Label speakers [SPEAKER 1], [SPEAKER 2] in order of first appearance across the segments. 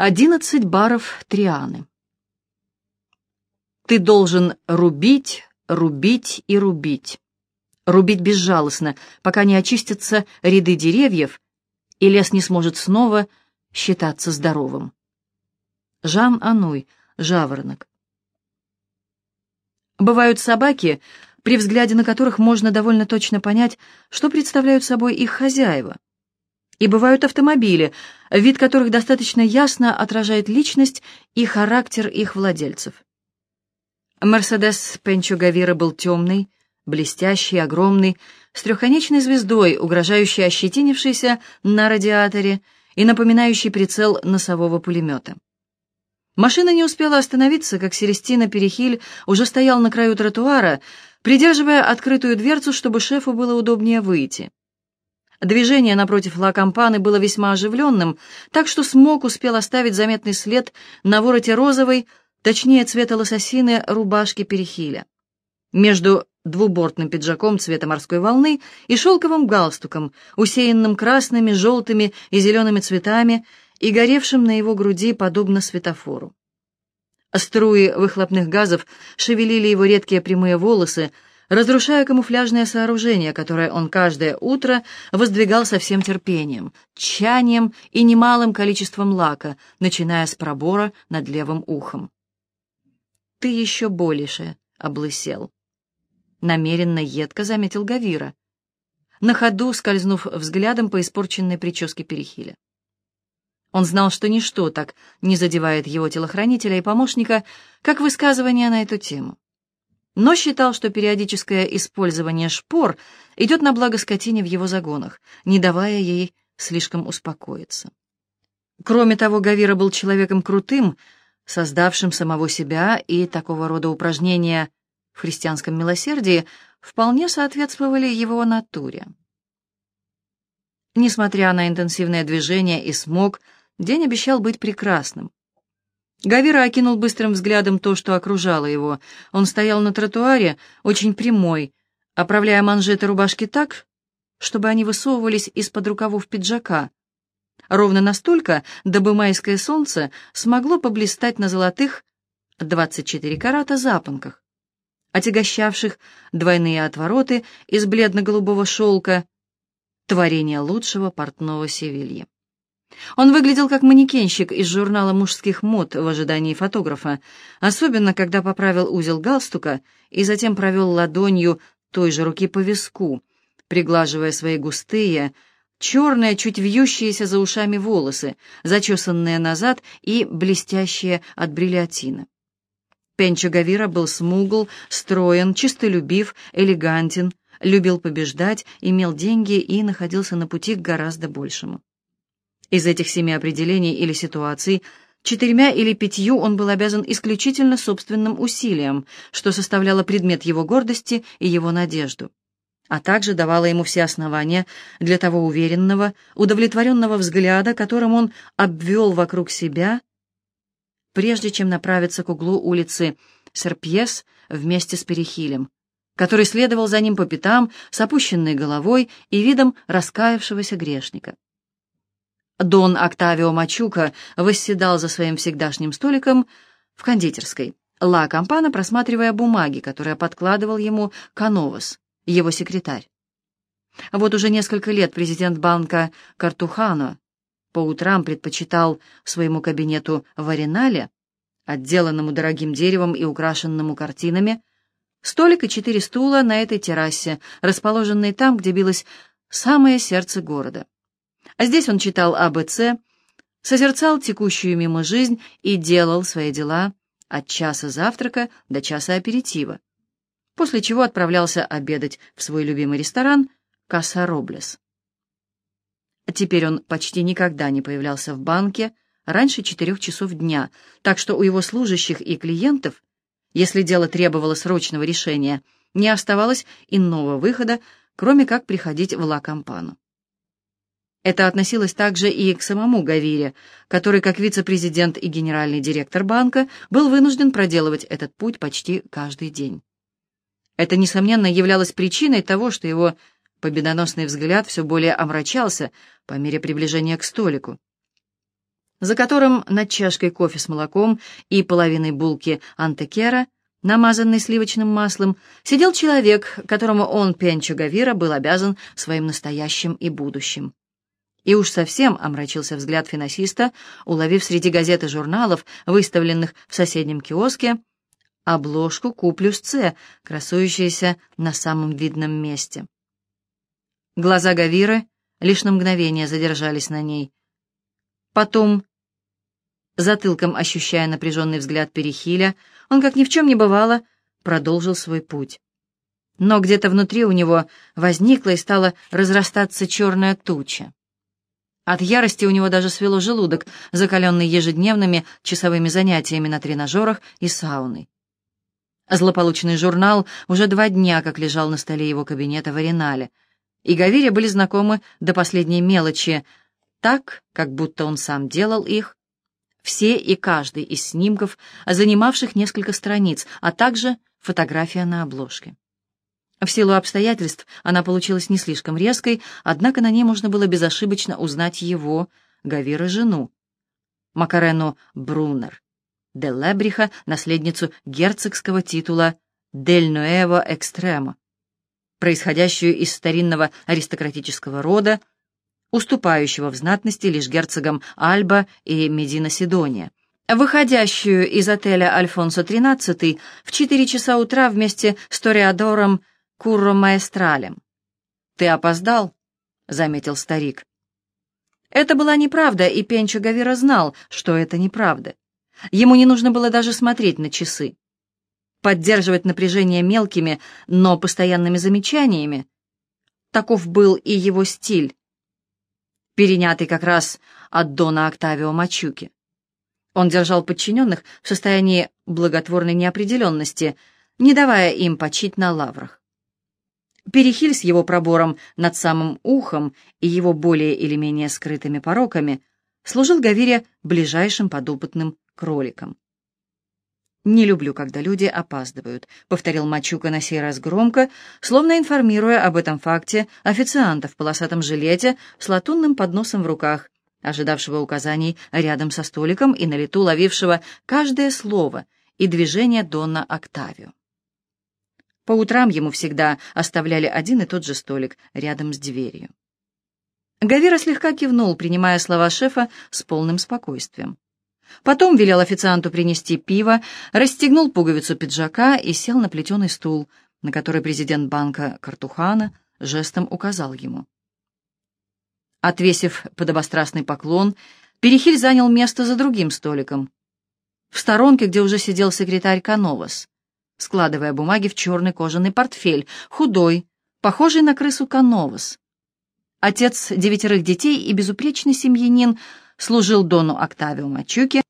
[SPEAKER 1] Одиннадцать баров Трианы. Ты должен рубить, рубить и рубить. Рубить безжалостно, пока не очистятся ряды деревьев, и лес не сможет снова считаться здоровым. Жан Ануй, жаворонок. Бывают собаки, при взгляде на которых можно довольно точно понять, что представляют собой их хозяева — и бывают автомобили, вид которых достаточно ясно отражает личность и характер их владельцев. Мерседес Пенчо Гавира был темный, блестящий, огромный, с трехконечной звездой, угрожающей ощетинившейся на радиаторе и напоминающий прицел носового пулемета. Машина не успела остановиться, как Селестина Перехиль уже стоял на краю тротуара, придерживая открытую дверцу, чтобы шефу было удобнее выйти. Движение напротив Ла Кампаны было весьма оживленным, так что Смок успел оставить заметный след на вороте розовой, точнее цвета лососины, рубашки Перехиля. Между двубортным пиджаком цвета морской волны и шелковым галстуком, усеянным красными, желтыми и зелеными цветами и горевшим на его груди подобно светофору. Струи выхлопных газов шевелили его редкие прямые волосы, разрушая камуфляжное сооружение, которое он каждое утро воздвигал со всем терпением, тщанием и немалым количеством лака, начиная с пробора над левым ухом. «Ты еще больше облысел», — намеренно едко заметил Гавира, на ходу скользнув взглядом по испорченной прическе Перехиля. Он знал, что ничто так не задевает его телохранителя и помощника, как высказывание на эту тему но считал, что периодическое использование шпор идет на благо скотине в его загонах, не давая ей слишком успокоиться. Кроме того, Гавира был человеком крутым, создавшим самого себя, и такого рода упражнения в христианском милосердии вполне соответствовали его натуре. Несмотря на интенсивное движение и смог, день обещал быть прекрасным. Гавира окинул быстрым взглядом то, что окружало его. Он стоял на тротуаре, очень прямой, оправляя манжеты рубашки так, чтобы они высовывались из-под рукавов пиджака. Ровно настолько, дабы майское солнце смогло поблистать на золотых 24 карата запонках, отягощавших двойные отвороты из бледно-голубого шелка, творение лучшего портного Севилья. Он выглядел как манекенщик из журнала мужских мод в ожидании фотографа, особенно когда поправил узел галстука и затем провел ладонью той же руки по виску, приглаживая свои густые, черные, чуть вьющиеся за ушами волосы, зачесанные назад и блестящие от бриллиантина. Пенчо Гавира был смугл, строен, чистолюбив, элегантен, любил побеждать, имел деньги и находился на пути к гораздо большему. Из этих семи определений или ситуаций четырьмя или пятью он был обязан исключительно собственным усилиям, что составляло предмет его гордости и его надежду, а также давало ему все основания для того уверенного, удовлетворенного взгляда, которым он обвел вокруг себя, прежде чем направиться к углу улицы Серпьес вместе с Перехилем, который следовал за ним по пятам с опущенной головой и видом раскаявшегося грешника. Дон Октавио Мачука восседал за своим всегдашним столиком в кондитерской, Ла Кампана просматривая бумаги, которые подкладывал ему Кановас, его секретарь. Вот уже несколько лет президент банка Картухано по утрам предпочитал своему кабинету в Аренале, отделанному дорогим деревом и украшенному картинами, столик и четыре стула на этой террасе, расположенной там, где билось самое сердце города. А здесь он читал АБЦ, созерцал текущую мимо жизнь и делал свои дела от часа завтрака до часа аперитива, после чего отправлялся обедать в свой любимый ресторан «Касса Роблес». Теперь он почти никогда не появлялся в банке раньше четырех часов дня, так что у его служащих и клиентов, если дело требовало срочного решения, не оставалось иного выхода, кроме как приходить в Ла Кампану. Это относилось также и к самому Гавире, который, как вице-президент и генеральный директор банка, был вынужден проделывать этот путь почти каждый день. Это, несомненно, являлось причиной того, что его победоносный взгляд все более омрачался по мере приближения к столику. за которым над чашкой кофе с молоком и половиной булки антекера, намазанной сливочным маслом, сидел человек, которому он, Пенчо Гавира, был обязан своим настоящим и будущим. И уж совсем омрачился взгляд финансиста, уловив среди газет и журналов, выставленных в соседнем киоске, обложку плюс С, красующуюся на самом видном месте. Глаза Гавиры лишь на мгновение задержались на ней. Потом, затылком ощущая напряженный взгляд Перехиля, он, как ни в чем не бывало, продолжил свой путь. Но где-то внутри у него возникла и стала разрастаться черная туча. От ярости у него даже свело желудок, закаленный ежедневными часовыми занятиями на тренажерах и сауной. Злополучный журнал уже два дня как лежал на столе его кабинета в Аренале, и Гавире были знакомы до последней мелочи, так, как будто он сам делал их, все и каждый из снимков, занимавших несколько страниц, а также фотография на обложке. В силу обстоятельств она получилась не слишком резкой, однако на ней можно было безошибочно узнать его, Гавира, жену, Макарену Брунер, де Лебриха, наследницу герцогского титула «Дель Нуэво Экстремо», происходящую из старинного аристократического рода, уступающего в знатности лишь герцогам Альба и Медина Сидония, выходящую из отеля Альфонсо XIII в 4 часа утра вместе с Ториадором Курро Маэстралем. «Ты опоздал?» — заметил старик. Это была неправда, и Пенчо Гавира знал, что это неправда. Ему не нужно было даже смотреть на часы. Поддерживать напряжение мелкими, но постоянными замечаниями — таков был и его стиль, перенятый как раз от Дона Октавио Мачуки. Он держал подчиненных в состоянии благотворной неопределенности, не давая им почить на лаврах. Перехиль с его пробором над самым ухом и его более или менее скрытыми пороками служил Гавире ближайшим подопытным кроликом. «Не люблю, когда люди опаздывают», — повторил Мачука на сей раз громко, словно информируя об этом факте официанта в полосатом жилете с латунным подносом в руках, ожидавшего указаний рядом со столиком и на лету ловившего каждое слово и движение Донна Октавио. По утрам ему всегда оставляли один и тот же столик рядом с дверью. Гавира слегка кивнул, принимая слова шефа с полным спокойствием. Потом велел официанту принести пиво, расстегнул пуговицу пиджака и сел на плетеный стул, на который президент банка Картухана жестом указал ему. Отвесив подобострастный поклон, Перехиль занял место за другим столиком, в сторонке, где уже сидел секретарь Кановас складывая бумаги в черный кожаный портфель, худой, похожий на крысу Кановас. Отец девятерых детей и безупречный семьянин служил Дону Октавио Мачуке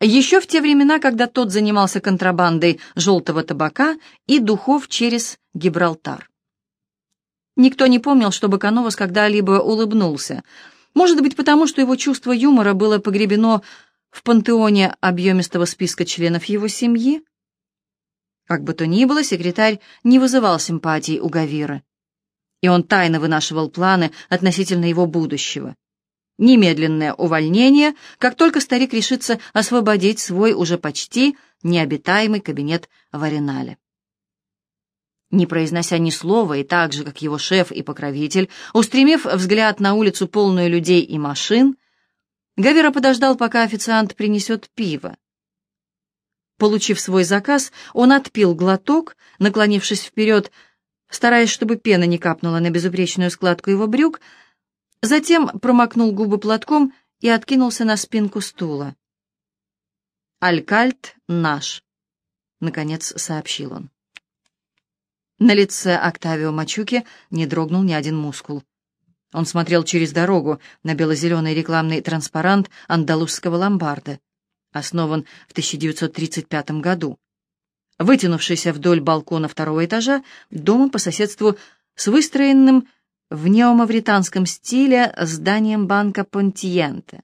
[SPEAKER 1] еще в те времена, когда тот занимался контрабандой желтого табака и духов через Гибралтар. Никто не помнил, чтобы Кановас когда-либо улыбнулся. Может быть, потому что его чувство юмора было погребено в пантеоне объемистого списка членов его семьи? Как бы то ни было, секретарь не вызывал симпатий у Гавира. И он тайно вынашивал планы относительно его будущего. Немедленное увольнение, как только старик решится освободить свой уже почти необитаемый кабинет в Аренале. Не произнося ни слова, и так же, как его шеф и покровитель, устремив взгляд на улицу полную людей и машин, Гавера подождал, пока официант принесет пиво. Получив свой заказ, он отпил глоток, наклонившись вперед, стараясь, чтобы пена не капнула на безупречную складку его брюк, затем промокнул губы платком и откинулся на спинку стула. «Алькальт наш», — наконец сообщил он. На лице Октавио Мачуки не дрогнул ни один мускул. Он смотрел через дорогу на бело-зеленый рекламный транспарант андалузского ломбарда основан в 1935 году. Вытянувшийся вдоль балкона второго этажа, дома по соседству с выстроенным в неомавританском стиле зданием банка Понтиенте.